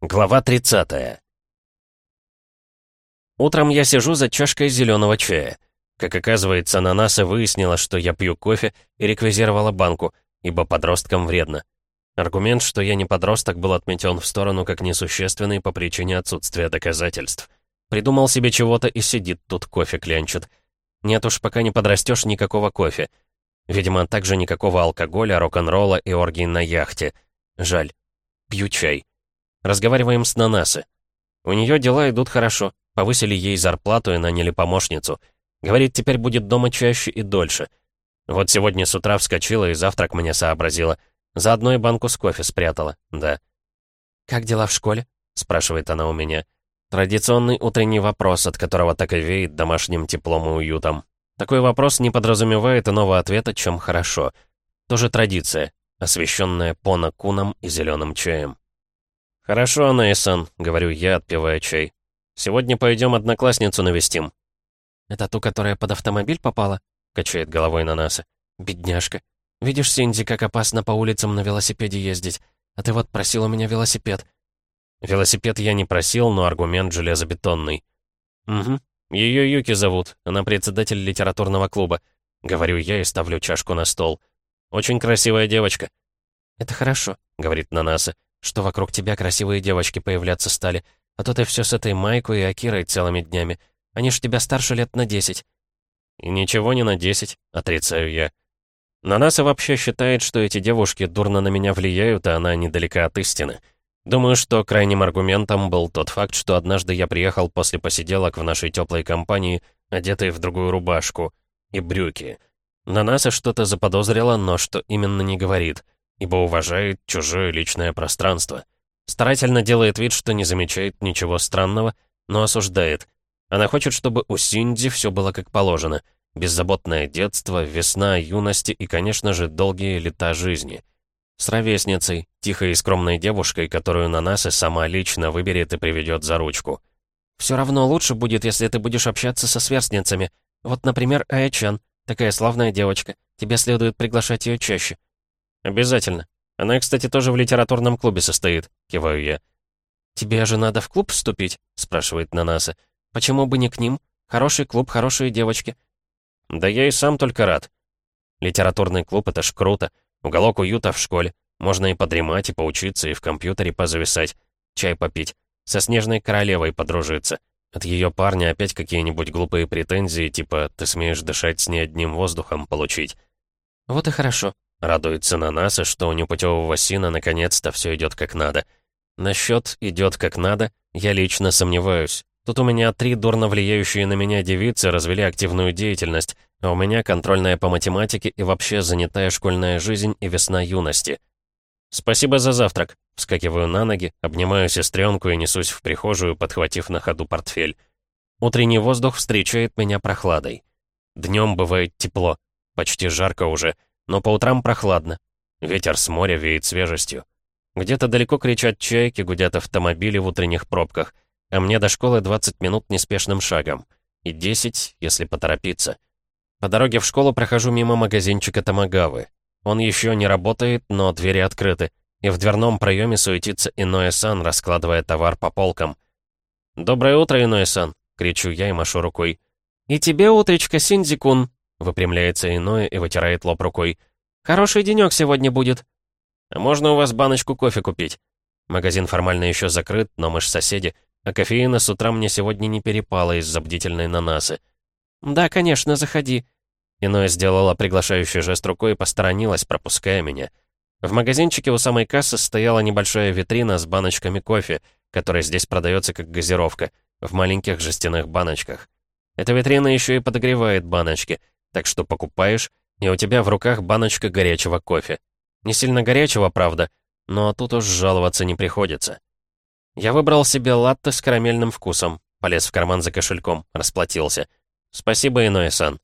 Глава 30 Утром я сижу за чашкой зеленого чая. Как оказывается, Нанаса выяснила, что я пью кофе и реквизировала банку, ибо подросткам вредно. Аргумент, что я не подросток, был отметен в сторону как несущественный по причине отсутствия доказательств. Придумал себе чего-то и сидит тут кофе клянчит. Нет уж, пока не подрастешь, никакого кофе. Видимо, также никакого алкоголя, рок-н-ролла и оргий на яхте. Жаль. Пью чай. Разговариваем с Нанасы. У нее дела идут хорошо. Повысили ей зарплату и наняли помощницу. Говорит, теперь будет дома чаще и дольше. Вот сегодня с утра вскочила и завтрак мне сообразила. Заодно и банку с кофе спрятала, да. «Как дела в школе?» — спрашивает она у меня. Традиционный утренний вопрос, от которого так и веет домашним теплом и уютом. Такой вопрос не подразумевает иного ответа, чем «хорошо». Тоже традиция, освещенная пона куном и зеленым чаем. «Хорошо, Анаисан», — говорю я, отпивая чай. «Сегодня пойдем одноклассницу навестим». «Это ту, которая под автомобиль попала?» — качает головой на нас. «Бедняжка. Видишь, Синди, как опасно по улицам на велосипеде ездить. А ты вот просил у меня велосипед». Велосипед я не просил, но аргумент железобетонный. «Угу. Ее Юки зовут. Она председатель литературного клуба». Говорю я и ставлю чашку на стол. «Очень красивая девочка». «Это хорошо», — говорит Нанаса что вокруг тебя красивые девочки появляться стали, а то ты все с этой Майкой и Акирой целыми днями. Они ж тебя старше лет на десять». «И ничего не на десять», — отрицаю я. Нанаса вообще считает, что эти девушки дурно на меня влияют, а она недалека от истины. Думаю, что крайним аргументом был тот факт, что однажды я приехал после посиделок в нашей теплой компании, одетый в другую рубашку и брюки. Нанаса что-то заподозрила, но что именно не говорит — ибо уважает чужое личное пространство. Старательно делает вид, что не замечает ничего странного, но осуждает. Она хочет, чтобы у Синди все было как положено. Беззаботное детство, весна, юности и, конечно же, долгие лета жизни. С ровесницей, тихой и скромной девушкой, которую на нас и сама лично выберет и приведет за ручку. «Все равно лучше будет, если ты будешь общаться со сверстницами. Вот, например, Аячан, такая славная девочка. Тебе следует приглашать ее чаще. «Обязательно. Она, кстати, тоже в литературном клубе состоит», — киваю я. «Тебе же надо в клуб вступить?» — спрашивает Нанаса. «Почему бы не к ним? Хороший клуб, хорошие девочки». «Да я и сам только рад. Литературный клуб — это ж круто. Уголок уюта в школе. Можно и подремать, и поучиться, и в компьютере позависать. Чай попить. Со Снежной Королевой подружиться. От ее парня опять какие-нибудь глупые претензии, типа «ты смеешь дышать с ней одним воздухом» получить. «Вот и хорошо», Радуется на нас, и что у непутевого сина наконец-то все идет как надо. Насчет «идет как надо» я лично сомневаюсь. Тут у меня три дурно влияющие на меня девицы развели активную деятельность, а у меня контрольная по математике и вообще занятая школьная жизнь и весна юности. «Спасибо за завтрак», — вскакиваю на ноги, обнимаю сестренку и несусь в прихожую, подхватив на ходу портфель. Утренний воздух встречает меня прохладой. Днем бывает тепло, почти жарко уже — но по утрам прохладно. Ветер с моря веет свежестью. Где-то далеко кричат чайки, гудят автомобили в утренних пробках, а мне до школы 20 минут неспешным шагом. И 10, если поторопиться. По дороге в школу прохожу мимо магазинчика Тамагавы. Он еще не работает, но двери открыты, и в дверном проеме суетится Иноэ-сан, раскладывая товар по полкам. «Доброе утро, Иноэ-сан!» — кричу я и машу рукой. «И тебе утречка, Синдзикун!» Выпрямляется иное и вытирает лоб рукой. «Хороший денек сегодня будет». «А можно у вас баночку кофе купить?» Магазин формально еще закрыт, но мы ж соседи, а кофеина с утра мне сегодня не перепала из-за бдительной нанасы. «Да, конечно, заходи». Иное сделала приглашающий жест рукой и посторонилась, пропуская меня. В магазинчике у самой кассы стояла небольшая витрина с баночками кофе, который здесь продается как газировка, в маленьких жестяных баночках. Эта витрина еще и подогревает баночки — так что покупаешь, и у тебя в руках баночка горячего кофе. Не сильно горячего, правда, но тут уж жаловаться не приходится. Я выбрал себе латте с карамельным вкусом, полез в карман за кошельком, расплатился. Спасибо, Иное-сан.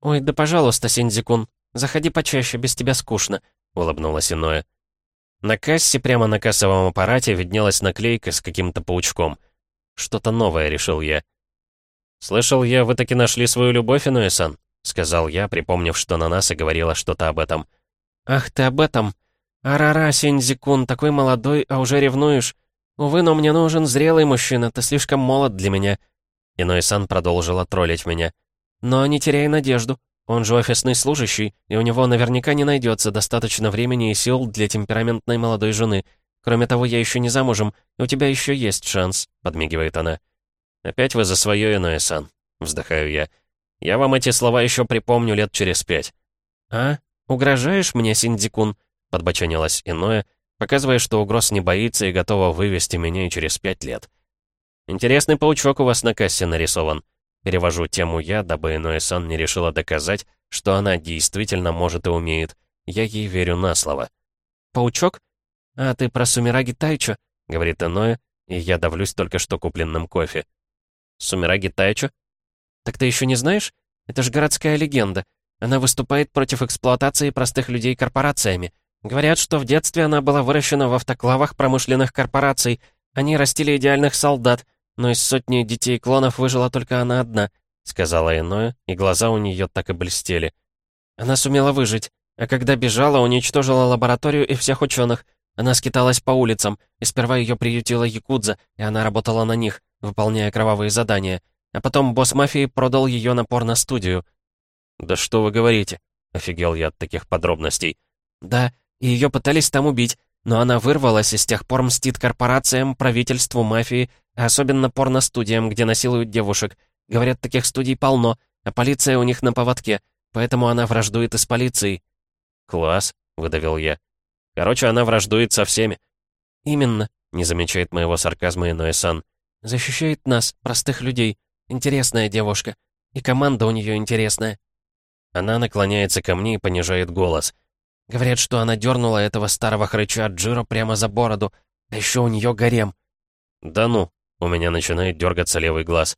«Ой, да пожалуйста, Синдзикун, заходи почаще, без тебя скучно», — улыбнулась Иное. На кассе, прямо на кассовом аппарате, виднелась наклейка с каким-то паучком. Что-то новое, решил я. «Слышал я, вы таки нашли свою любовь, Иное-сан?» — сказал я, припомнив, что Нанаса говорила что-то об этом. «Ах ты об этом! Арара, Синзикун, такой молодой, а уже ревнуешь? «Увы, но мне нужен зрелый мужчина, ты слишком молод для меня». Иной-сан продолжила троллить меня. «Но не теряй надежду. Он же офисный служащий, и у него наверняка не найдется достаточно времени и сил для темпераментной молодой жены. Кроме того, я еще не замужем, у тебя еще есть шанс», — подмигивает она. «Опять вы за свое, Иное-сан», — вздыхаю я. «Я вам эти слова еще припомню лет через пять». «А? Угрожаешь мне, Синдикун?» — подбоченилась Иное, показывая, что угроз не боится и готова вывести меня и через пять лет. «Интересный паучок у вас на кассе нарисован». Перевожу тему я, дабы Иное-сан не решила доказать, что она действительно может и умеет. Я ей верю на слово. «Паучок? А ты про Сумираги Тайчо?» — говорит Иное, и я давлюсь только что купленным кофе. «Сумираги Тайчо? Так ты еще не знаешь? Это же городская легенда. Она выступает против эксплуатации простых людей корпорациями. Говорят, что в детстве она была выращена в автоклавах промышленных корпораций. Они растили идеальных солдат, но из сотни детей-клонов выжила только она одна», — сказала Иное, и глаза у нее так и блестели. «Она сумела выжить, а когда бежала, уничтожила лабораторию и всех ученых. Она скиталась по улицам, и сперва ее приютила Якудза, и она работала на них, выполняя кровавые задания. А потом босс мафии продал ее на порно-студию». «Да что вы говорите?» — офигел я от таких подробностей. «Да, и ее пытались там убить, но она вырвалась и с тех пор мстит корпорациям, правительству, мафии, а особенно порно-студиям, где насилуют девушек. Говорят, таких студий полно, а полиция у них на поводке, поэтому она враждует и с полицией». «Класс», — выдавил я. «Короче, она враждует со всеми». «Именно», — не замечает моего сарказма Иноэ-сан. «Защищает нас, простых людей. Интересная девушка. И команда у нее интересная». Она наклоняется ко мне и понижает голос. Говорят, что она дернула этого старого хрыча Джиро прямо за бороду, а еще у нее гарем. Да ну, у меня начинает дергаться левый глаз.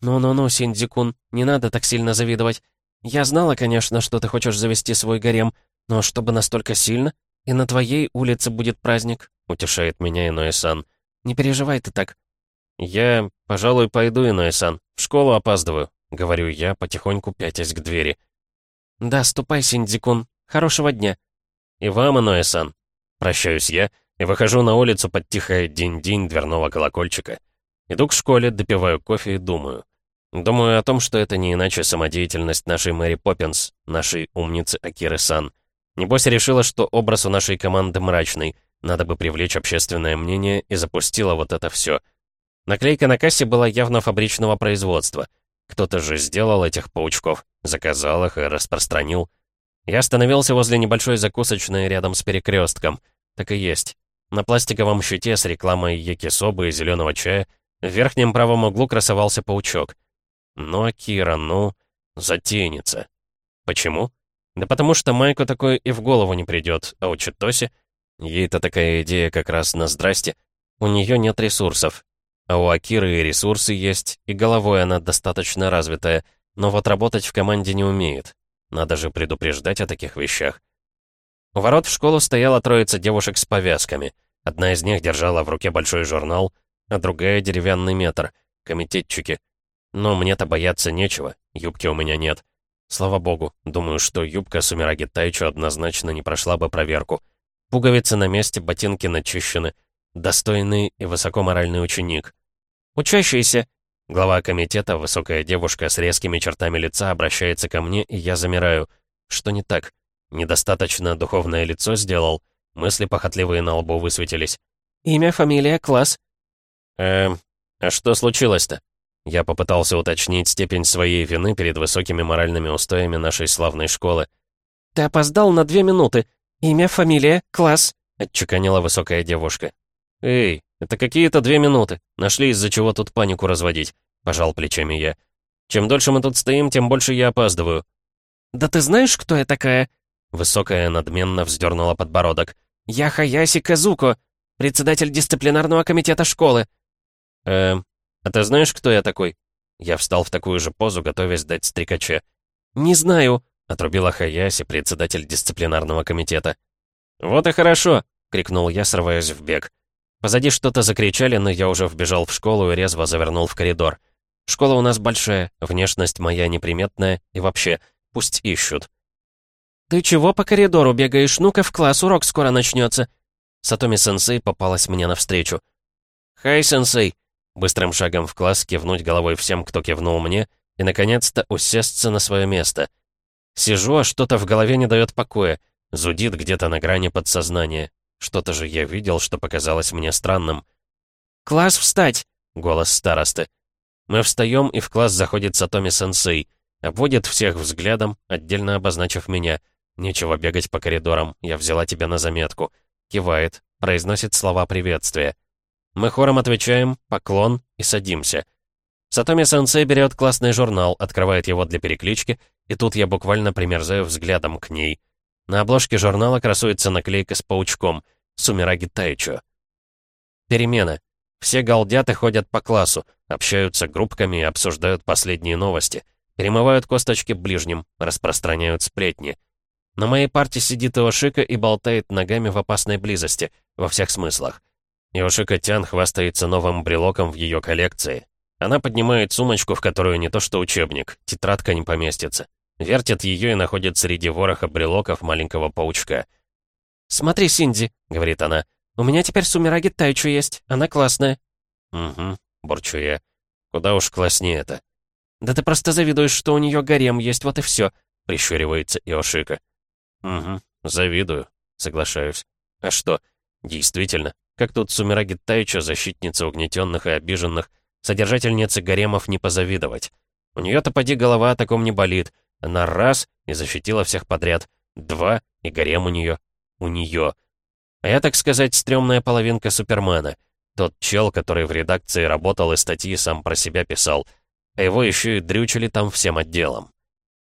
Ну-ну-ну, Синдзикун, не надо так сильно завидовать. Я знала, конечно, что ты хочешь завести свой гарем, но чтобы настолько сильно? И на твоей улице будет праздник, утешает меня Иноэ-сан. Не переживай ты так. Я, пожалуй, пойду, Иноэ-сан. В школу опаздываю, говорю я, потихоньку пятясь к двери. Да, ступай, Синдзикун. Хорошего дня. «И вам, Иноэ-сан!» Прощаюсь я и выхожу на улицу под тихое динь-динь дверного колокольчика. Иду к школе, допиваю кофе и думаю. Думаю о том, что это не иначе самодеятельность нашей Мэри Поппинс, нашей умницы Акиры-сан. Небось решила, что образ у нашей команды мрачный, надо бы привлечь общественное мнение и запустила вот это все. Наклейка на кассе была явно фабричного производства. Кто-то же сделал этих паучков, заказал их и распространил. Я остановился возле небольшой закусочной рядом с перекрестком. Так и есть. На пластиковом щите с рекламой якисобы и зеленого чая в верхнем правом углу красовался паучок. Ну, Акира, ну, затейница. Почему? Да потому что Майку такое и в голову не придет, а у Читоси, ей-то такая идея как раз на здрасте, у нее нет ресурсов. А у Акиры и ресурсы есть, и головой она достаточно развитая, но вот работать в команде не умеет. Надо же предупреждать о таких вещах. У ворот в школу стояла троица девушек с повязками. Одна из них держала в руке большой журнал, а другая — деревянный метр. Комитетчики. Но мне-то бояться нечего, юбки у меня нет. Слава богу, думаю, что юбка Сумираги Тайчу однозначно не прошла бы проверку. Пуговицы на месте, ботинки начищены. Достойный и высокоморальный ученик. «Учащийся!» Глава комитета, высокая девушка с резкими чертами лица, обращается ко мне, и я замираю. Что не так? Недостаточно духовное лицо сделал? Мысли похотливые на лбу высветились. «Имя, фамилия, класс?» «Эм, а что случилось-то?» Я попытался уточнить степень своей вины перед высокими моральными устоями нашей славной школы. «Ты опоздал на две минуты. Имя, фамилия, класс?» — отчеканила высокая девушка. «Эй, это какие-то две минуты. Нашли, из-за чего тут панику разводить», — пожал плечами я. «Чем дольше мы тут стоим, тем больше я опаздываю». «Да ты знаешь, кто я такая?» Высокая надменно вздернула подбородок. «Я Хаяси Казуко, председатель дисциплинарного комитета школы». «Эм, а ты знаешь, кто я такой?» Я встал в такую же позу, готовясь дать стрекаче. «Не знаю», — отрубила Хаяси, председатель дисциплинарного комитета. «Вот и хорошо!» — крикнул я, срываясь в бег. Позади что-то закричали, но я уже вбежал в школу и резво завернул в коридор. Школа у нас большая, внешность моя неприметная, и вообще, пусть ищут. «Ты чего по коридору бегаешь? Ну-ка в класс, урок скоро начнется. Сатоми-сенсей попалась мне навстречу. «Хай, сенсей!» Быстрым шагом в класс кивнуть головой всем, кто кивнул мне, и, наконец-то, усесться на свое место. Сижу, а что-то в голове не дает покоя, зудит где-то на грани подсознания. Что-то же я видел, что показалось мне странным. «Класс, встать!» — голос старосты. Мы встаем, и в класс заходит Сатоми-сенсей. Обводит всех взглядом, отдельно обозначив меня. Нечего бегать по коридорам, я взяла тебя на заметку. Кивает, произносит слова приветствия. Мы хором отвечаем «поклон» и садимся. Сатоми-сенсей берет классный журнал, открывает его для переклички, и тут я буквально примерзаю взглядом к ней. На обложке журнала красуется наклейка с паучком «Сумираги Тайчо». Перемена. Все галдят и ходят по классу, общаются группками и обсуждают последние новости. Перемывают косточки ближним, распространяют сплетни. На моей парте сидит Иошика и болтает ногами в опасной близости, во всех смыслах. Иошика Тян хвастается новым брелоком в ее коллекции. Она поднимает сумочку, в которую не то что учебник, тетрадка не поместится. Вертит ее и находит среди вороха брелоков маленького паучка. «Смотри, Синди», — говорит она, — «у меня теперь Сумираги Тайчу есть, она классная». «Угу», — бурчу я. «Куда уж класснее это». «Да ты просто завидуешь, что у нее гарем есть, вот и все», — прищуривается Иошика. «Угу, завидую», — соглашаюсь. «А что, действительно, как тут Сумираги Тайчо, защитница угнетенных и обиженных, содержательницы гаремов не позавидовать. У нее-то поди голова о таком не болит. Она раз — и защитила всех подряд. Два — и гарем у нее. У нее. А я, так сказать, стрёмная половинка Супермена. Тот чел, который в редакции работал и статьи сам про себя писал. А его еще и дрючили там всем отделом.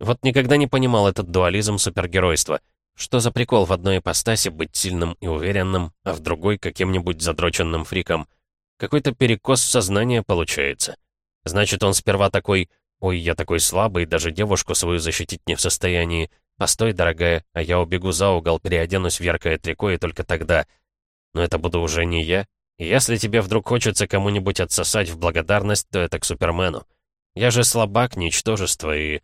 Вот никогда не понимал этот дуализм супергеройства. Что за прикол в одной ипостаси быть сильным и уверенным, а в другой каким-нибудь задроченным фриком? Какой-то перекос сознания получается. Значит, он сперва такой «Ой, я такой слабый, даже девушку свою защитить не в состоянии. Постой, дорогая, а я убегу за угол, переоденусь в яркое трико и только тогда. Но это буду уже не я. И если тебе вдруг хочется кому-нибудь отсосать в благодарность, то это к Супермену. Я же слабак, ничтожество и...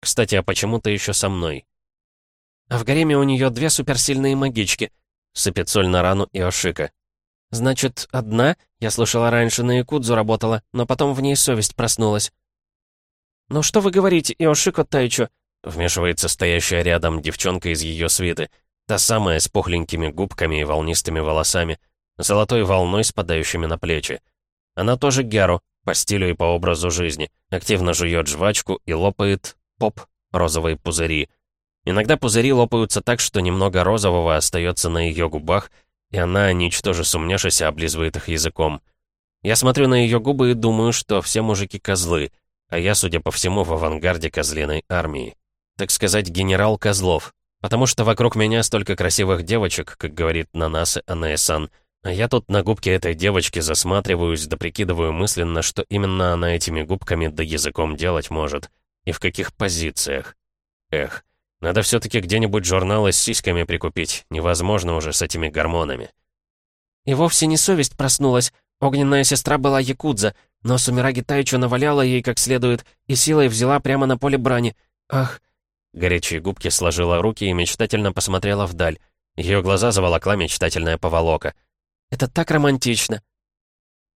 Кстати, а почему ты еще со мной? А в гареме у нее две суперсильные магички. Сыпет соль на рану Иошика. Значит, одна, я слышала раньше, на Якудзу работала, но потом в ней совесть проснулась. «Ну что вы говорите, Иошико Тайчо?» Вмешивается стоящая рядом девчонка из ее свиты. Та самая, с пухленькими губками и волнистыми волосами, золотой волной, спадающими на плечи. Она тоже Гяру, по стилю и по образу жизни, активно жует жвачку и лопает поп розовые пузыри. Иногда пузыри лопаются так, что немного розового остается на ее губах, и она, ничтоже сумняшися, облизывает их языком. Я смотрю на ее губы и думаю, что все мужики козлы, а я, судя по всему, в авангарде козлиной армии. Так сказать, генерал Козлов. Потому что вокруг меня столько красивых девочек, как говорит Нанасы Анаэсан, а я тут на губке этой девочки засматриваюсь, да прикидываю мысленно, что именно она этими губками да языком делать может. И в каких позициях. Эх, надо все-таки где-нибудь журналы с сиськами прикупить. Невозможно уже с этими гормонами. И вовсе не совесть проснулась. Огненная сестра была Якудза, но Сумираги Тайчо наваляла ей как следует и силой взяла прямо на поле брани. Ах! Горячие губки сложила руки и мечтательно посмотрела вдаль. Ее глаза заволокла мечтательная поволока. «Это так романтично!»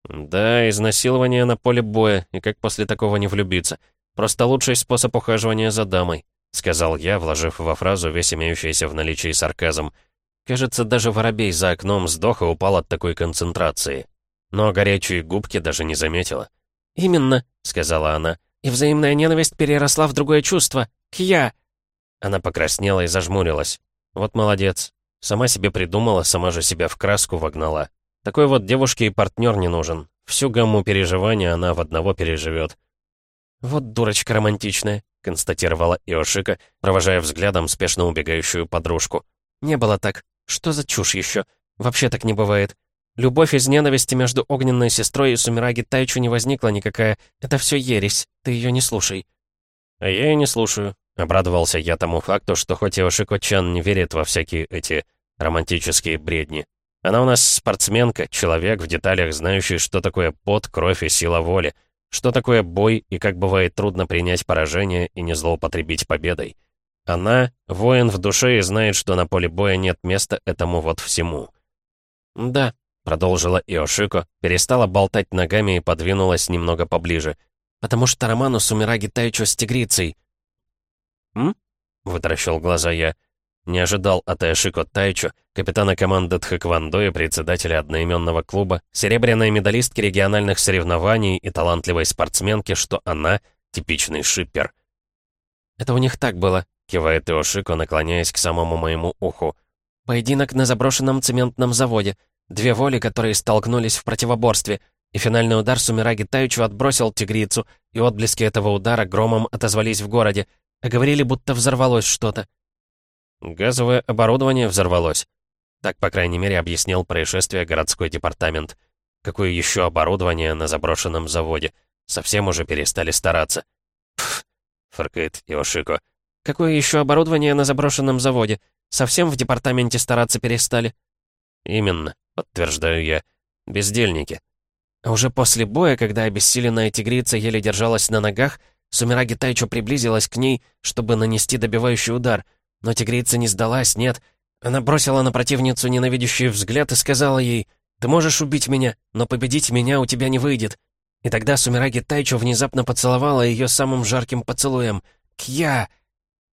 «Да, изнасилование на поле боя, и как после такого не влюбиться? Просто лучший способ ухаживания за дамой», — сказал я, вложив во фразу весь имеющийся в наличии сарказм. Кажется, даже воробей за окном сдох и упал от такой концентрации. Но горячие губки даже не заметила. «Именно», — сказала она, — «и взаимная ненависть переросла в другое чувство. К я». Она покраснела и зажмурилась. «Вот молодец. Сама себе придумала, сама же себя в краску вогнала. Такой вот девушке и партнер не нужен. Всю гамму переживания она в одного переживет. «Вот дурочка романтичная», — констатировала Иошика, провожая взглядом спешно убегающую подружку. «Не было так. Что за чушь еще? Вообще так не бывает. Любовь из ненависти между огненной сестрой и Сумираги Тайчу не возникла никакая. Это все ересь. Ты ее не слушай». «А я и не слушаю», — обрадовался я тому факту, что хоть и Ошико-чан не верит во всякие эти романтические бредни. Она у нас спортсменка, человек в деталях, знающий, что такое пот, кровь и сила воли, что такое бой и как бывает трудно принять поражение и не злоупотребить победой. Она — воин в душе и знает, что на поле боя нет места этому вот всему. «Да», Продолжила Иошико, перестала болтать ногами и подвинулась немного поближе. «Потому что Роману Сумираги Тайчо с тигрицей». «М?» — вытаращил глаза я. Не ожидал от Иошико Тайчо, капитана команды Тхэквондо и председателя одноименного клуба, серебряной медалистки региональных соревнований и талантливой спортсменки, что она — типичный шиппер. «Это у них так было», — кивает Иошико, наклоняясь к самому моему уху. «Поединок на заброшенном цементном заводе. Две воли, которые столкнулись в противоборстве. И финальный удар Сумираги Тайчу отбросил тигрицу, и отблески этого удара громом отозвались в городе. А говорили, будто взорвалось что-то. «Газовое оборудование взорвалось». Так, по крайней мере, объяснил происшествие городской департамент. Какое еще оборудование на заброшенном заводе? Совсем уже перестали стараться. «Пф», — фыркает Иошико. «Какое еще оборудование на заброшенном заводе? Совсем в департаменте стараться перестали?» «Именно», — подтверждаю я. «Бездельники». А уже после боя, когда обессиленная тигрица еле держалась на ногах, Сумираги Тайчо приблизилась к ней, чтобы нанести добивающий удар. Но тигрица не сдалась, нет. Она бросила на противницу ненавидящий взгляд и сказала ей, «Ты можешь убить меня, но победить меня у тебя не выйдет». И тогда Сумираги Тайчо внезапно поцеловала ее самым жарким поцелуем. «Кья!»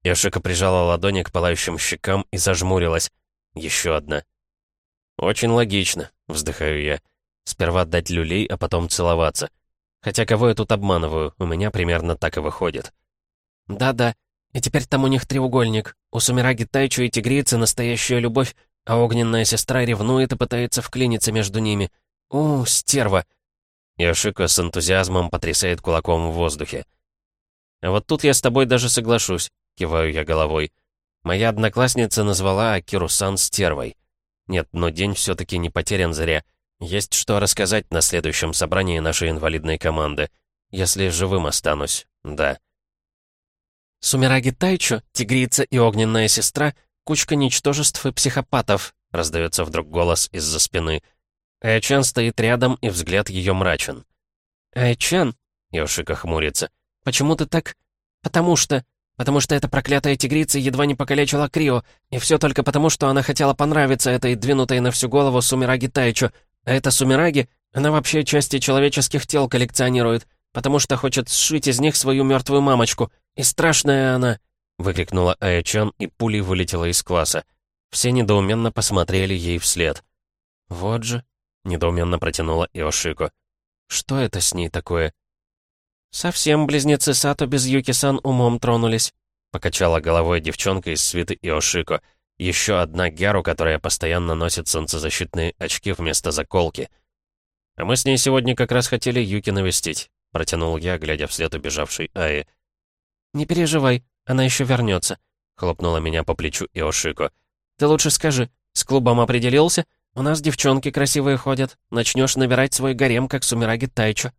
Яшика прижала ладони к пылающим щекам и зажмурилась. Еще одна. «Очень логично», — вздыхаю я. «Сперва дать люлей, а потом целоваться. Хотя кого я тут обманываю, у меня примерно так и выходит». «Да-да, и теперь там у них треугольник. У Сумираги Тайчу и Тигрицы настоящая любовь, а огненная сестра ревнует и пытается вклиниться между ними. У, стерва!» Яшика с энтузиазмом потрясает кулаком в воздухе. «А вот тут я с тобой даже соглашусь», — киваю я головой. Моя одноклассница назвала Акиру-сан стервой. Нет, но день все-таки не потерян зря. Есть что рассказать на следующем собрании нашей инвалидной команды. Если живым останусь, да. «Сумираги Тайчо, тигрица и огненная сестра — кучка ничтожеств и психопатов», — раздается вдруг голос из-за спины. Айчан стоит рядом, и взгляд ее мрачен. «Айчан?» — Йошика хмурится. «Почему ты так...» «Потому что...» Потому что эта проклятая тигрица едва не покалечила Крио, и все только потому, что она хотела понравиться этой двинутой на всю голову Сумираги Тайчу. А эта Сумираги, она вообще части человеческих тел коллекционирует, потому что хочет сшить из них свою мертвую мамочку. И страшная она!» — выкрикнула Аячан, и пулей вылетела из класса. Все недоуменно посмотрели ей вслед. «Вот же», — недоуменно протянула Иошико. «Что это с ней такое?» «Совсем близнецы Сато без Юки-сан умом тронулись», — покачала головой девчонка из свиты Иошико. Еще одна Гяру, которая постоянно носит солнцезащитные очки вместо заколки. «А мы с ней сегодня как раз хотели Юки навестить», — протянул я, глядя вслед убежавшей Аи. «Не переживай, она еще вернется», — хлопнула меня по плечу Иошико. «Ты лучше скажи, с клубом определился? У нас девчонки красивые ходят. Начнешь набирать свой гарем, как Сумираги Тайчо».